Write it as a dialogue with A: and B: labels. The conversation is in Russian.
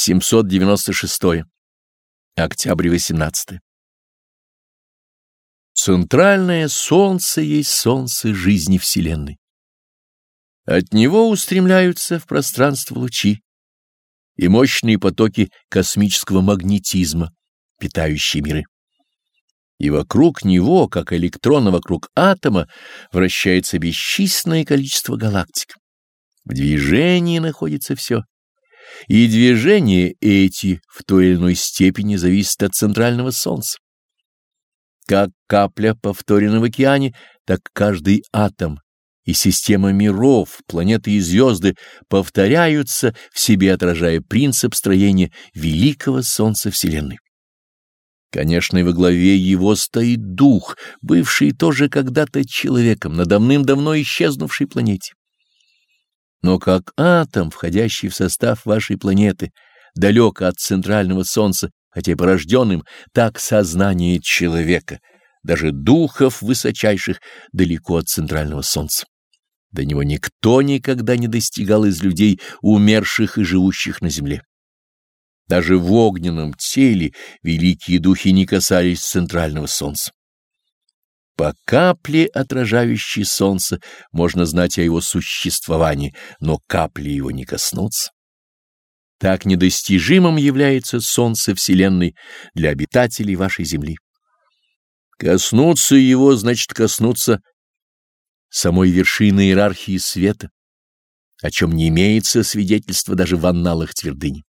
A: 796. Октябрь 18. Центральное солнце есть солнце жизни Вселенной. От него устремляются в пространство лучи и мощные потоки космического магнетизма, питающие миры. И вокруг него, как электрона вокруг атома, вращается бесчисленное количество галактик. В движении находится все и движения эти в той или иной степени зависят от центрального Солнца. Как капля повторена в океане, так каждый атом и система миров, планеты и звезды повторяются в себе, отражая принцип строения великого Солнца Вселенной. Конечно, и во главе его стоит дух, бывший тоже когда-то человеком на давным-давно исчезнувшей планете. Но как атом, входящий в состав вашей планеты, далек от центрального Солнца, хотя и порожденным, так сознание человека, даже духов высочайших, далеко от центрального Солнца. До него никто никогда не достигал из людей, умерших и живущих на земле. Даже в огненном теле великие духи не касались центрального Солнца. По капле, отражающей солнце, можно знать о его существовании, но капли его не коснуться. Так недостижимым является солнце Вселенной для обитателей вашей Земли. Коснуться его значит коснуться самой вершины иерархии света, о чем не имеется свидетельства даже в анналах твердыни.